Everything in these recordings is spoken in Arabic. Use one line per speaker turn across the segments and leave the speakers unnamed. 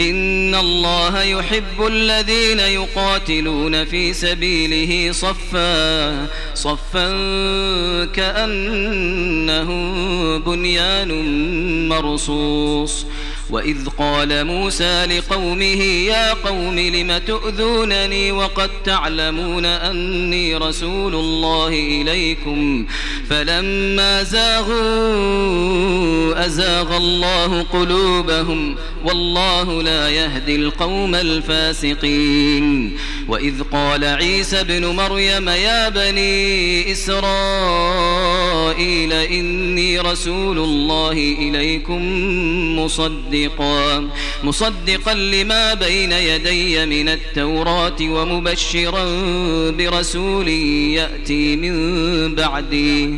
إن الله يحب الذين يقاتلون في سبيله صفا صفا كأنهم بنيان مرصوص وإذ قال موسى لقومه يا قوم لم تؤذونني وقد تعلمون أني رسول الله إليكم فلما زاغوا أزاغ الله قلوبهم والله لا يهدي القوم الفاسقين وإذ قال عيسى ابن مريم يا بني إسرائيل إني رسول الله إليكم مصدقا مصدقا لما بين يدي من التوراة ومبشرا برسول يأتي من بعدي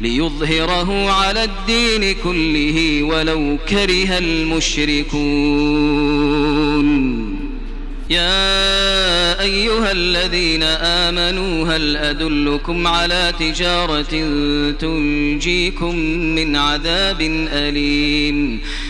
ليظهره على الدين كله ولو كره المشركون يا ايها الذين امنوا هل ادلكم على تجاره تنجيكم من عذاب اليم